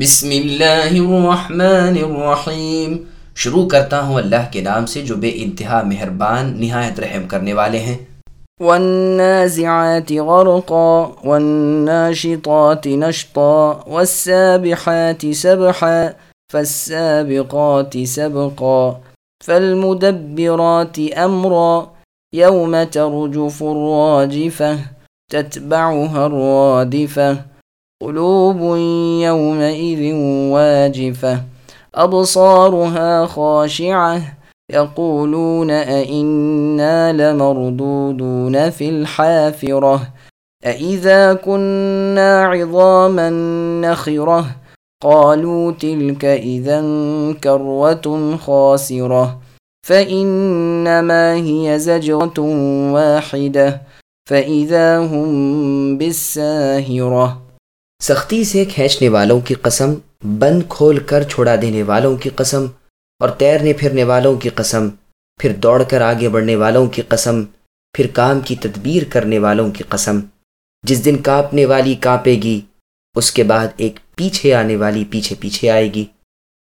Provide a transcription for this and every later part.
بسم اللہ الرحمن الرحیم شروع کرتا ہوں اللہ کے نام سے جو بے انتہا مہربان نہایت رحم کرنے والے ہیں۔ والنازعات غرقا، والناشطات نشطا، والسابحات سبحا، فالسابقات سبقا، فالمدبرات أمرا يوم ترجف الراجفة، تتبعها الرادفة۔ قلوب يومئذ واجفة، أبصارها خاشعة، يقولون أئنا لمردودون في الحافرة، أئذا كنا عظاما نخرة، قالوا تلك إذا كروة خاسرة، فإنما هي زجرة واحدة، فإذا هم بالساهرة. سختی سے کھینچنے والوں کی قسم، بند کھول کر چھوڑا دینے والوں کی قسم اور تیرنے پھرنے والوں کی قسم، پھر دوڑ کر آگے بڑھنے والوں کی قسم، پھر کام کی تدبیر کرنے والوں کی قسم۔ جس دن کانپنے والی کانپے گی، اس کے بعد ایک پیچھے آنے والی پیچھے پیچھے آئے گی۔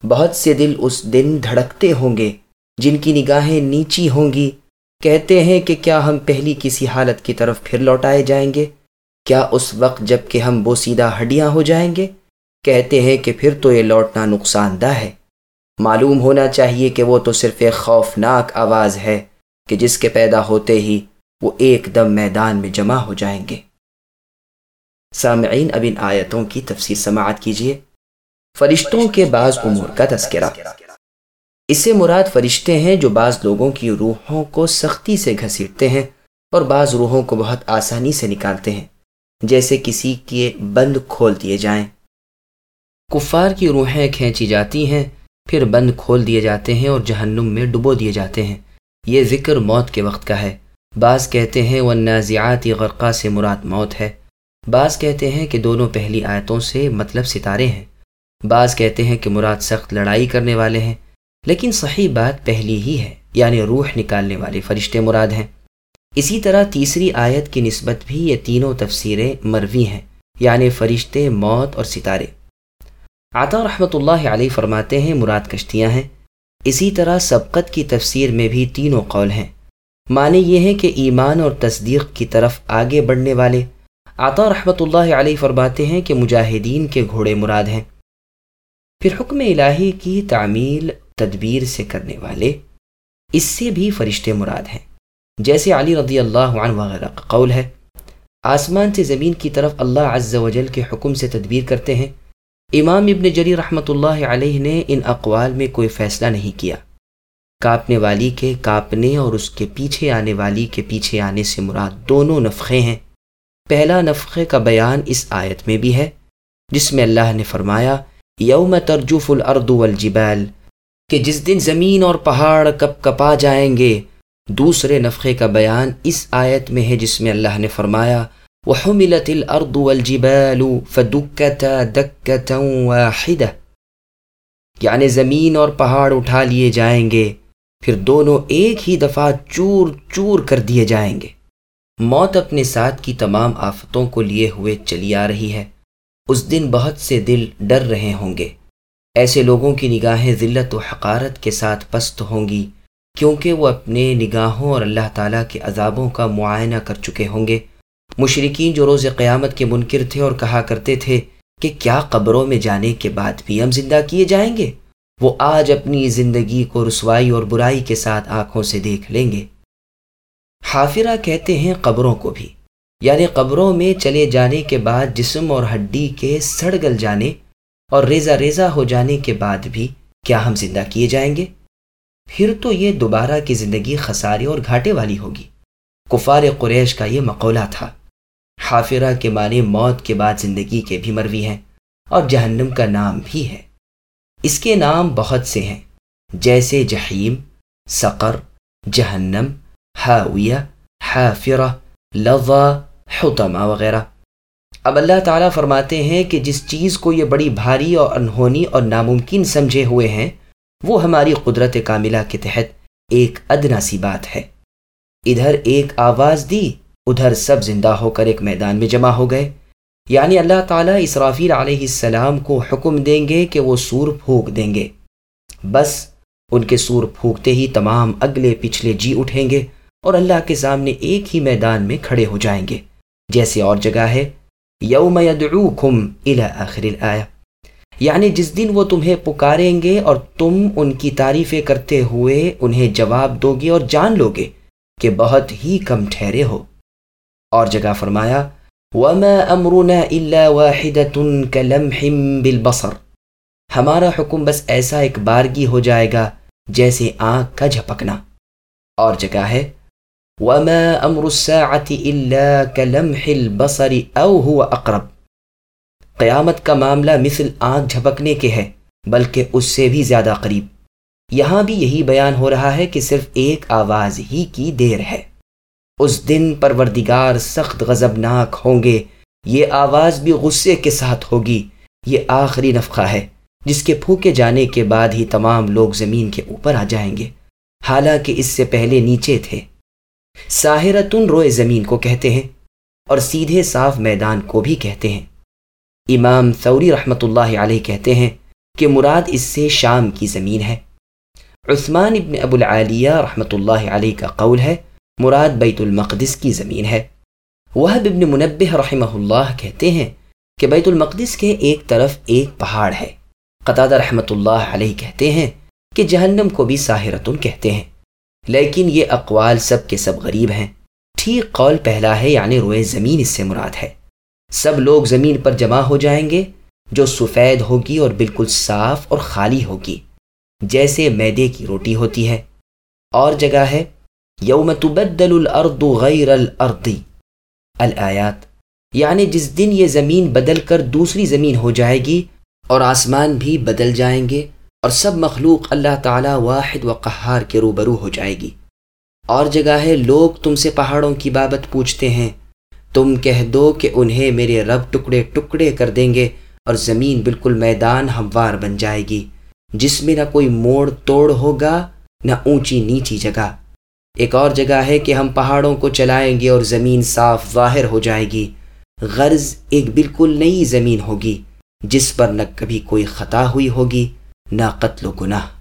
بہت سے دل اس دن دھڑکتے ہوں گے، جن کی نگاہیں نیچی ہوں گی۔ کہتے ہیں کہ کیا ہم پہلی کسی حالت کی طرف پھر لوٹائے جائیں گے؟ کیا اس وقت جبکہ ہم بوسیدہ ہڈیاں ہو جائیں گے؟ کہتے ہیں کہ پھر تو یہ لوٹنا نقصان دہ ہے۔ معلوم ہونا چاہیے کہ وہ تو صرف ایک خوفناک آواز ہے کہ جس کے پیدا ہوتے ہی وہ ایک دم میدان میں جمع ہو جائیں گے۔ سامعین، اب ان آیتوں کی تفسیر سماعت کیجیے۔ فرشتوں کے بعض امور کا تذکرہ۔ اس سے مراد فرشتے ہیں جو بعض لوگوں کی روحوں کو سختی سے گھسیٹتے ہیں اور بعض روحوں کو بہت آسانی سے نکالتے ہیں۔ جیسے کسی کے بند کھول دیے جائیں۔ کفار کی روحیں کھینچی جاتی ہیں، پھر بند کھول دیے جاتے ہیں اور جہنم میں ڈبو دیے جاتے ہیں۔ یہ ذکر موت کے وقت کا ہے۔ بعض کہتے ہیں وہ نازیاتی غرقہ سے مراد موت ہے۔ بعض کہتے ہیں کہ دونوں پہلی آیتوں سے مطلب ستارے ہیں۔ بعض کہتے ہیں کہ مراد سخت لڑائی کرنے والے ہیں۔ لیکن صحیح بات پہلی ہی ہے یعنی روح نکالنے والے فرشتے مراد ہیں۔ اسی طرح تیسری آیت کی نسبت بھی یہ تینوں تفسیریں مروی ہیں یعنی فرشتے، موت اور ستارے۔ عطا رحمۃ اللہ علیہ فرماتے ہیں، مراد کشتیاں ہیں۔ اسی طرح سبقت کی تفسیر میں بھی تینوں قول ہیں۔ معنی یہ ہے کہ ایمان اور تصدیق کی طرف آگے بڑھنے والے۔ عطا رحمۃ اللہ علیہ فرماتے ہیں کہ مجاہدین کے گھوڑے مراد ہیں۔ پھر حکم الہی کی تعمیل، تدبیر سے کرنے والے، اس سے بھی فرشتے مراد ہیں۔ جیسے علی رضی اللہ عنہ وغیرہ کا قول ہے، آسمان سے زمین کی طرف اللہ عز و جل کے حکم سے تدبیر کرتے ہیں۔ امام ابن جری رحمۃ اللہ علیہ نے ان اقوال میں کوئی فیصلہ نہیں کیا۔ کاپنے والی کے کاپنے اور اس کے پیچھے آنے والی کے پیچھے آنے سے مراد دونوں نفقے ہیں۔ پہلا نفقے کا بیان اس آیت میں بھی ہے، جس میں اللہ نے فرمایا، یوم ترجف الارض والجبال، کہ جس دن زمین اور پہاڑ کپ کپا جائیں گے دوسرے نفقے کا بیان اس آیت میں ہے جس میں اللہ نے فرمایا، وحملت الارض والجبال فدکتا دکتا واحدہ یعنی زمین اور پہاڑ اٹھا لیے جائیں گے، پھر دونوں ایک ہی دفعہ چور چور کر دیے جائیں گے۔ موت اپنے ساتھ کی تمام آفتوں کو لیے ہوئے چلی آ رہی ہے۔ اس دن بہت سے دل ڈر رہے ہوں گے۔ ایسے لوگوں کی نگاہیں ذلت و حقارت کے ساتھ پست ہوں گی۔ کیونکہ وہ اپنے نگاہوں اور اللہ تعالیٰ کے عذابوں کا معائنہ کر چکے ہوں گے۔ مشرقین جو روز قیامت کے منکر تھے اور کہا کرتے تھے کہ کیا قبروں میں جانے کے بعد بھی ہم زندہ کیے جائیں گے؟ وہ آج اپنی زندگی کو رسوائی اور برائی کے ساتھ آنکھوں سے دیکھ لیں گے۔ حافرہ کہتے ہیں قبروں کو بھی۔ یعنی قبروں میں چلے جانے کے بعد جسم اور ہڈی کے سڑ گل جانے اور ریزہ ریزہ ہو جانے کے بعد بھی کیا ہم زندہ کیے جائیں گے؟ پھر تو یہ دوبارہ کی زندگی خسارے اور گھاٹے والی ہوگی۔ کفار قریش کا یہ مقولہ تھا، حافرہ کے معنی موت کے بعد زندگی کے بھی مروی ہیں اور جہنم کا نام بھی ہے۔ اس کے نام بہت سے ہیں، جیسے جہیم، سقر، جہنم ہاویہ حافرہ، لوا حتما وغیرہ۔ اب اللہ تعالیٰ فرماتے ہیں کہ جس چیز کو یہ بڑی بھاری اور انہونی اور ناممکن سمجھے ہوئے ہیں وہ ہماری قدرت کاملہ کے تحت ایک ادنا سی بات ہے۔ ادھر ایک آواز دی، ادھر سب زندہ ہو کر ایک میدان میں جمع ہو گئے۔ یعنی اللہ تعالیٰ اسرافیل علیہ السلام کو حکم دیں گے کہ وہ سور پھونک دیں گے۔ بس ان کے سور پھونکتے ہی تمام اگلے پچھلے جی اٹھیں گے اور اللہ کے سامنے ایک ہی میدان میں کھڑے ہو جائیں گے۔ جیسے اور جگہ ہے۔ یوم یدعوکم الى آخر الآیہ۔ یعنی جس دن وہ تمہیں پکاریں گے اور تم ان کی تعریفیں کرتے ہوئے انہیں جواب دو گے اور جان لو گے کہ بہت ہی کم ٹھہرے ہو۔ اور جگہ فرمایا، وما امرنا الا واحدة كلمح بالبصر۔ ہمارا حکم بس ایسا ایک بارگی ہو جائے گا جیسے آنکھ کا جھپکنا۔ اور جگہ ہے، وما امر الساعة الا كلمح البصر او هو اقرب قیامت کا معاملہ مثل آنکھ جھپکنے کے ہے، بلکہ اس سے بھی زیادہ قریب۔ یہاں بھی یہی بیان ہو رہا ہے کہ صرف ایک آواز ہی کی دیر ہے۔ اس دن پروردگار سخت غضبناک ہوں گے۔ یہ آواز بھی غصے کے ساتھ ہوگی۔ یہ آخری نفقہ ہے، جس کے پھونکے جانے کے بعد ہی تمام لوگ زمین کے اوپر آ جائیں گے۔ حالانکہ اس سے پہلے نیچے تھے۔ ساحرتن روئے زمین کو کہتے ہیں اور سیدھے صاف میدان کو بھی کہتے ہیں۔ امام ثوری رحمۃ اللہ علیہ کہتے ہیں کہ مراد اس سے شام کی زمین ہے۔ عثمان ابن ابو العالیہ رحمۃ اللہ علیہ کا قول ہے، مراد بیت المقدس کی زمین ہے۔ وہ ابن منبہ رحمہ اللہ کہتے ہیں کہ بیت المقدس کے ایک طرف ایک پہاڑ ہے۔ قطع رحمۃ اللہ علیہ کہتے ہیں کہ جہنم کو بھی ساحرتن کہتے ہیں۔ لیکن یہ اقوال سب کے سب غریب ہیں۔ ٹھیک قول پہلا ہے یعنی روئے زمین اس سے مراد ہے۔ سب لوگ زمین پر جمع ہو جائیں گے، جو سفید ہوگی اور بالکل صاف اور خالی ہوگی، جیسے میدے کی روٹی ہوتی ہے۔ اور جگہ ہے، یوم تبدل الارض غیر الارضی الآیات یعنی جس دن یہ زمین بدل کر دوسری زمین ہو جائے گی اور آسمان بھی بدل جائیں گے اور سب مخلوق اللہ تعالی واحد و قہار کے روبرو ہو جائے گی۔ اور جگہ ہے، لوگ تم سے پہاڑوں کی بابت پوچھتے ہیں تم کہہ دو کہ انہیں میرے رب ٹکڑے ٹکڑے کر دیں گے اور زمین بالکل میدان ہموار بن جائے گی۔ جس میں نہ کوئی موڑ توڑ ہوگا، نہ اونچی نیچی جگہ۔ ایک اور جگہ ہے کہ ہم پہاڑوں کو چلائیں گے اور زمین صاف ظاہر ہو جائے گی۔ غرض ایک بالکل نئی زمین ہوگی، جس پر نہ کبھی کوئی خطا ہوئی ہوگی، نہ قتل و گناہ۔